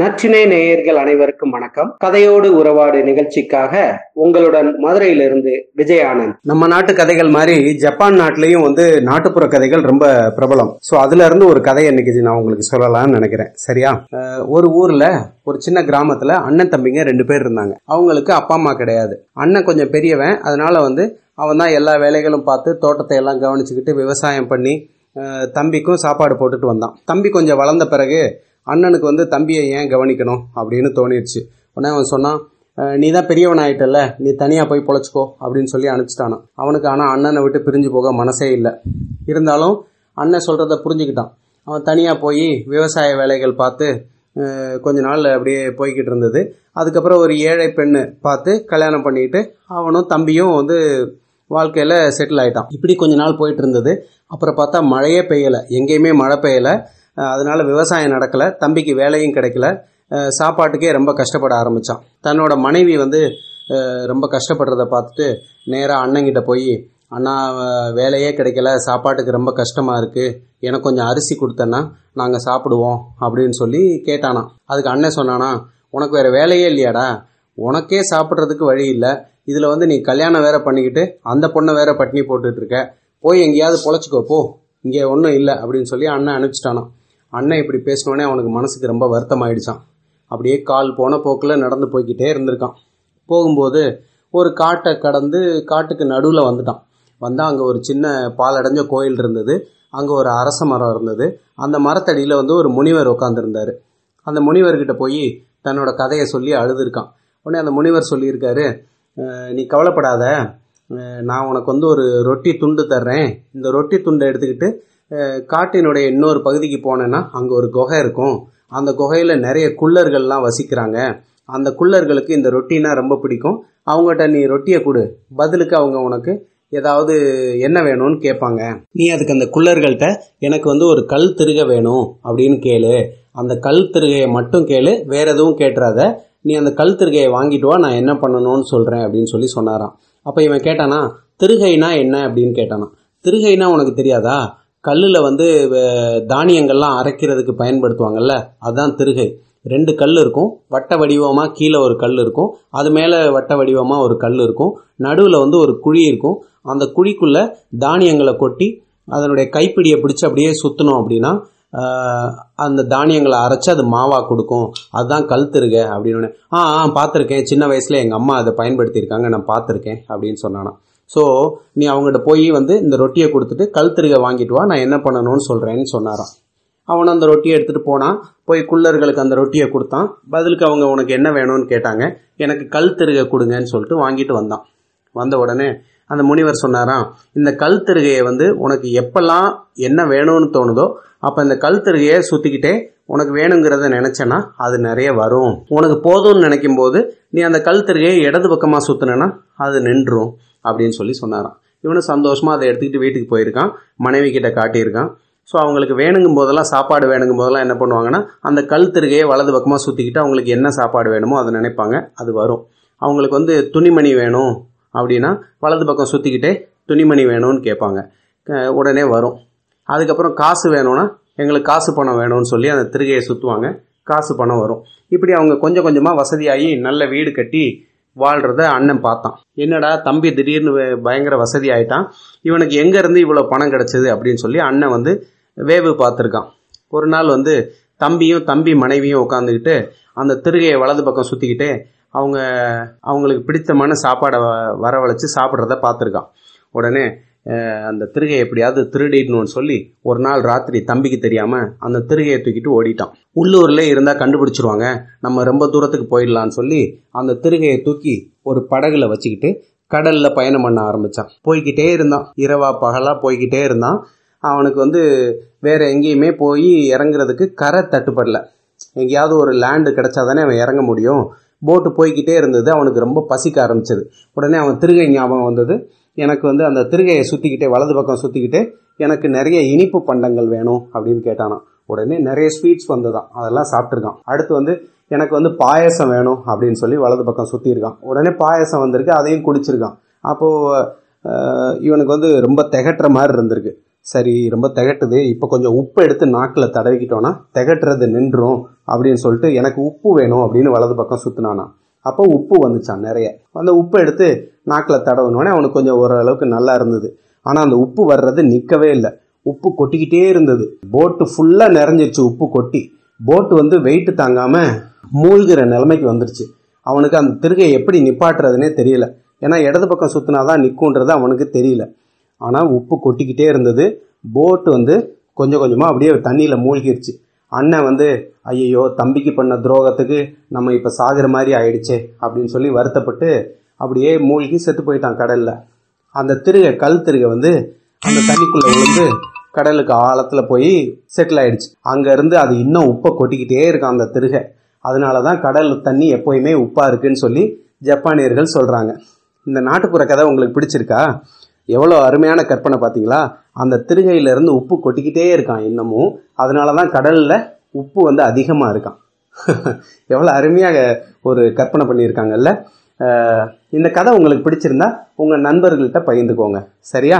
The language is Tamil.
நற்றினை நேயர்கள் அனைவருக்கும் வணக்கம். கதையோடு உறவாடு நிகழ்ச்சிக்காக உங்களுடன் மதுரையிலிருந்து விஜய் ஆனந்த். நம்ம நாட்டு கதைகள் மாதிரி ஜப்பான் நாட்டிலையும் வந்து நாட்டுப்புற கதைகள் ரொம்ப பிரபலம். ஸோ அதுல இருந்து ஒரு கதை இன்னைக்கு நான் உங்களுக்கு சொல்லலாம்னு நினைக்கிறேன். சரியா? ஒரு ஊர்ல ஒரு சின்ன கிராமத்துல அண்ணன் தம்பிங்க ரெண்டு பேர் இருந்தாங்க. அவங்களுக்கு அப்பா அம்மா கிடையாது. அண்ணன் கொஞ்சம் பெரியவன். அதனால வந்து அவன் தான் எல்லா வேலைகளும் பார்த்து தோட்டத்தை எல்லாம் கவனிச்சுக்கிட்டு விவசாயம் பண்ணி தம்பிக்கும் சாப்பாடு போட்டுட்டு வந்தான். தம்பி கொஞ்சம் வளர்ந்த பிறகு அண்ணனுக்கு வந்து தம்பியை ஏன் கவனிக்கணும் அப்படின்னு தோணிடுச்சு உடனே அவன் சொன்னான் நீ தான் பெரியவன் ஆயிட்டல்ல நீ தனியாக போய் பொழைச்சிக்கோ அப்படின்னு சொல்லி அனுப்பிச்சிட்டானான் அவனுக்கு ஆனால் அண்ணனை விட்டு பிரிஞ்சு போக மனசே இல்லை. இருந்தாலும் அண்ணன் சொல்கிறத புரிஞ்சுக்கிட்டான். அவன் தனியாக போய் விவசாய வேலைகள் பார்த்து கொஞ்ச நாள் அப்படியே போய்கிட்டு இருந்தது. அதுக்கப்புறம் ஒரு ஏழை பெண்ணு பார்த்து கல்யாணம் பண்ணிட்டு அவனும் தம்பியும் வந்து வாழ்க்கையில் செட்டில் ஆகிட்டான் இப்படி கொஞ்ச நாள் போயிட்டு இருந்தது. அப்புறம் பார்த்தா மழையே பெய்யலை. எங்கேயுமே மழை பெய்யலை. அதனால விவசாயம் நடக்கலை தம்பிக்கு வேலையும் கிடைக்கல. சாப்பாட்டுக்கே ரொம்ப கஷ்டப்பட ஆரம்பித்தான் தன்னோட மனைவி வந்து ரொம்ப கஷ்டப்படுறத பார்த்துட்டு நேராக அண்ணங்கிட்ட போய் அண்ணா வேலையே கிடைக்கல சாப்பாட்டுக்கு ரொம்ப கஷ்டமாக இருக்குது எனக்கு கொஞ்சம் அரிசி கொடுத்தேன்னா நாங்கள் சாப்பிடுவோம் அப்படின்னு சொல்லி கேட்டானா அதுக்கு அண்ணன் சொன்னானா உனக்கு வேறு வேலையே இல்லையாடா. உனக்கே சாப்பிட்றதுக்கு வழி இல்லை. இதில் வந்து நீ கல்யாணம் வேற பண்ணிக்கிட்டு அந்த பொண்ணை வேற பட்டினி போட்டுட்ருக்க போய் எங்கேயாவது பொழைச்சிக்கோ போ. இங்கே ஒன்றும் இல்லை அப்படின்னு சொல்லி அண்ணன் அனுப்பிச்சிட்டானான் அண்ணன் இப்படி பேசினோடனே அவனுக்கு மனசுக்கு ரொம்ப வருத்தம் ஆயிடுச்சான் அப்படியே கால் போன போக்கில் நடந்து போய்க்கிட்டே இருந்திருக்கான். போகும்போது ஒரு காட்டை கடந்து காட்டுக்கு நடுவில் வந்துட்டான். வந்தால் அங்கே ஒரு சின்ன பாலடைஞ்ச கோயில் இருந்தது. அங்கே ஒரு அரச மரம் இருந்தது. அந்த மரத்தடியில் வந்து ஒரு முனிவர் உட்காந்துருந்தாரு அந்த முனிவர்கிட்ட போய் தன்னோட கதையை சொல்லி அழுதுருக்கான். உடனே அந்த முனிவர் சொல்லியிருக்காரு நீ கவலைப்படாத. நான் உனக்கு வந்து ஒரு ரொட்டி துண்டு தர்றேன். இந்த ரொட்டி துண்டை எடுத்துக்கிட்டு காட்டினுடைய இன்னொரு பகுதிக்கு போனேன்னா அங்கே ஒரு குகை இருக்கும். அந்த குகையில் நிறைய குள்ளர்கள்லாம் வசிக்கிறாங்க. அந்த குள்ளர்களுக்கு இந்த ரொட்டினா ரொம்ப பிடிக்கும். அவங்ககிட்ட நீ ரொட்டியை கொடு. பதிலுக்கு அவங்க உனக்கு ஏதாவது என்ன வேணும்னு கேட்பாங்க. நீ அதுக்கு அந்த குள்ளர்கள்ட்ட எனக்கு வந்து ஒரு கல் திருக வேணும் அப்படின்னு கேளு. அந்த கல் திருகையை மட்டும் கேளு. வேற எதுவும் கேட்டுறாத. நீ அந்த கல் திருகையை வாங்கிட்டு வா. நான் என்ன பண்ணணும்னு சொல்கிறேன் அப்படின்னு சொல்லி சொன்னாராம். அப்போ இவன் கேட்டானா திருகைனா என்ன அப்படின்னு கேட்டானா திருகைனா உனக்கு தெரியாதா? கல்லில் வந்து தானியங்கள்லாம் அரைக்கிறதுக்கு பயன்படுத்துவாங்கல்ல? அதுதான் திருகை. ரெண்டு கல் இருக்கும். வட்ட வடிவமாக கீழே ஒரு கல் இருக்கும். அது மேலே வட்ட வடிவமாக ஒரு கல் இருக்கும். நடுவில் வந்து ஒரு குழி இருக்கும். அந்த குழிக்குள்ளே தானியங்களை கொட்டி அதனுடைய கைப்பிடியை பிடிச்சி அப்படியே சுற்றணும் அப்படின்னா அந்த தானியங்களை அரைச்சி அது மாவா கொடுக்கும். அதுதான் கல் திருக அப்படின்னு. ஆ ஆ பார்த்துருக்கேன். சின்ன வயசில் எங்கள் அம்மா அதை பயன்படுத்தியிருக்காங்க. நான் பார்த்துருக்கேன் அப்படின்னு சொன்னானா. ஸோ நீ அவங்ககிட்ட போய் வந்து இந்த ரொட்டியை கொடுத்துட்டு கல் திருகை வாங்கிட்டு வா நான் என்ன பண்ணணும்னு சொல்கிறேன்னு சொன்னாராம். அவன் அந்த ரொட்டியை எடுத்துகிட்டு போனான் போய் குள்ளர்களுக்கு அந்த ரொட்டியை கொடுத்தான். பதிலுக்கு அவங்க உனக்கு என்ன வேணும்னு கேட்டாங்க. எனக்கு கல் திருகை கொடுங்கன்னு சொல்லிட்டு வாங்கிட்டு வந்தான். வந்த உடனே அந்த முனிவர் சொன்னாராம் இந்த கல் திருகையை வந்து உனக்கு எப்பெல்லாம் என்ன வேணும்னு தோணுதோ அப்போ இந்த கல் திருகையை சுற்றிக்கிட்டே உனக்கு வேணுங்கிறத நினச்சேன்னா அது நிறைய வரும். உனக்கு போதும்னு நினைக்கும் போது நீ அந்த கல் திருகையை இடது பக்கமாக சுற்றினேன்னா அது நின்றும். அப்படின்னு சொல்லி சொன்னாராம். இவனும் சந்தோஷமாக அதை எடுத்துக்கிட்டு வீட்டுக்கு போயிருக்கான். மனைவி கிட்ட காட்டியிருக்கான். ஸோ அவங்களுக்கு வேணுங்கும் போதெல்லாம் சாப்பாடு வேணுங்கும் போதெல்லாம் என்ன பண்ணுவாங்கன்னா அந்த கல் திருகையை வலது பக்கமாக சுற்றிக்கிட்டு அவங்களுக்கு என்ன சாப்பாடு வேணுமோ அதை நினைப்பாங்க. அது வரும். அவங்களுக்கு வந்து துணிமணி வேணும் அப்படின்னா வலது பக்கம் சுற்றிக்கிட்டே துணிமணி வேணும்னு கேட்பாங்க. உடனே வரும். அதுக்கப்புறம் காசு வேணும்னா எங்களுக்கு காசு பணம் வேணும்னு சொல்லி அந்த திருகையை சுற்றுவாங்க காசு பணம் வரும். இப்படி அவங்க கொஞ்சம் கொஞ்சமாக வசதியாகி நல்ல வீடு கட்டி வாழ்கிறத அண்ணன் பார்த்தான். என்னடா தம்பி திடீர்னு பயங்கர வசதி ஆயிட்டான் இவனுக்கு எங்கேருந்து இவ்வளோ பணம் கிடச்சிது அப்படின்னு சொல்லி அண்ணன் வந்து வேவு பார்த்துருக்கான். ஒரு நாள் வந்து தம்பியும் தம்பி மனைவியும் உட்காந்துக்கிட்டு அந்த திருகையை வலது பக்கம் சுற்றிக்கிட்டு அவங்க அவங்களுக்கு பிடித்தமான சாப்பாடை வ- வரவழைச்சு சாப்பிட்றத பார்த்துருக்கான். உடனே அந்த திருகையை எப்படியாவது திருடிடணும்னு சொல்லி ஒரு நாள் ராத்திரி தம்பிக்கு தெரியாமல் அந்த திருகையை தூக்கிட்டு ஓடிட்டான். உள்ளூர்ல இருந்தால் கண்டுபிடிச்சிருவாங்க. நம்ம ரொம்ப தூரத்துக்கு போயிடலான்னு சொல்லி அந்த திருகையை தூக்கி ஒரு படகுல வச்சுக்கிட்டு கடலில் பயணம் பண்ண ஆரம்பிச்சான். போய்கிட்டே இருந்தான். இரவா பகலாக போய்கிட்டே இருந்தான். அவனுக்கு வந்து வேறு எங்கேயுமே போய் இறங்குறதுக்கு கரை தட்டுப்படல. எங்கேயாவது ஒரு லேண்டு கிடைச்சாதானே அவன் இறங்க முடியும். போட்டு போய்கிட்டே இருந்தது. அவனுக்கு ரொம்ப பசிக்க ஆரம்பிச்சது. உடனே அவன் திருகை ஞாபகம் வந்தது. எனக்கு வந்து அந்த திருகையை சுற்றிக்கிட்டே வலது பக்கம் சுற்றிக்கிட்டே எனக்கு நிறைய இனிப்பு பண்டங்கள் வேணும் அப்படின்னு கேட்டானான் உடனே நிறைய ஸ்வீட்ஸ் வந்ததான் அதெல்லாம் சாப்பிட்ருக்கான் அடுத்து வந்து எனக்கு வந்து பாயசம் வேணும் அப்படின்னு சொல்லி வலது பக்கம் சுற்றிருக்கான் உடனே பாயசம் வந்திருக்கு அதையும் குடிச்சிருக்கான் அப்போது இவனுக்கு வந்து ரொம்ப திகட்டுற மாதிரி இருந்திருக்கு. சரி ரொம்ப திகட்டுது. இப்போ கொஞ்சம் உப்பு எடுத்து நாக்கில் தடவிக்கிட்டோன்னா திகட்டுறது நின்றும் அப்படின்னு சொல்லிட்டு எனக்கு உப்பு வேணும் அப்படின்னு வலது பக்கம் சுற்றினானா அப்போ உப்பு வந்துச்சான் நிறைய. அந்த உப்பு எடுத்து நாக்கில் தடவுனோடனே அவனுக்கு கொஞ்சம் ஓரளவுக்கு நல்லா இருந்தது. ஆனால் அந்த உப்பு வர்றது நிற்கவே இல்லை. உப்பு கொட்டிக்கிட்டே இருந்தது. போட்டு ஃபுல்லாக நிறைஞ்சிருச்சு உப்பு கொட்டி. போட்டு வந்து வெயிட் தாங்காமல் மூழ்கிற நிலைமைக்கு வந்துருச்சு. அவனுக்கு அந்த திருகையை எப்படி நிப்பாட்டுறதுனே தெரியல. ஏன்னா இடது பக்கம் சுற்றினாதான் நிற்குன்றது அவனுக்கு தெரியல. ஆனால் உப்பு கொட்டிக்கிட்டே இருந்தது. போட்டு வந்து கொஞ்சம் கொஞ்சமாக அப்படியே தண்ணியில் மூழ்கிருச்சு. அண்ணன் வந்து ஐயையோ தம்பிக்கு பண்ண துரோகத்துக்கு நம்ம இப்போ சாகிற மாதிரி ஆயிடுச்சே அப்படின்னு சொல்லி வருத்தப்பட்டு அப்படியே மூழ்கி செத்து போயிட்டான் கடலில். அந்த திருகை கல் திருகை வந்து அந்த தண்ணிக்குள்ளே விழுந்து கடலுக்கு ஆழத்தில் போய் செட்டில் ஆயிடுச்சு. அங்கேருந்து அது இன்னும் உப்பை கொட்டிக்கிட்டே இருக்கும் அந்த திருகை. அதனால தான் கடல் தண்ணி எப்போயுமே உப்பாக இருக்குன்னு சொல்லி ஜப்பானியர்கள் சொல்கிறாங்க இந்த நாட்டுப்புற கதை உங்களுக்கு பிடிச்சிருக்கா? எவ்வளோ அருமையான கற்பனை பார்த்தீங்களா? அந்த திருகையிலேருந்து உப்பு கொட்டிக்கிட்டே இருக்கான் இன்னமும். அதனால தான் கடலில் உப்பு வந்து அதிகமாக இருக்கான். எவ்வளோ அருமையாக ஒரு கற்பனை பண்ணியிருக்காங்கல்ல. இந்த கதை உங்களுக்கு பிடிச்சிருந்தா உங்கள் நண்பர்கள்ட்ட பகிர்ந்துக்கோங்க. சரியா?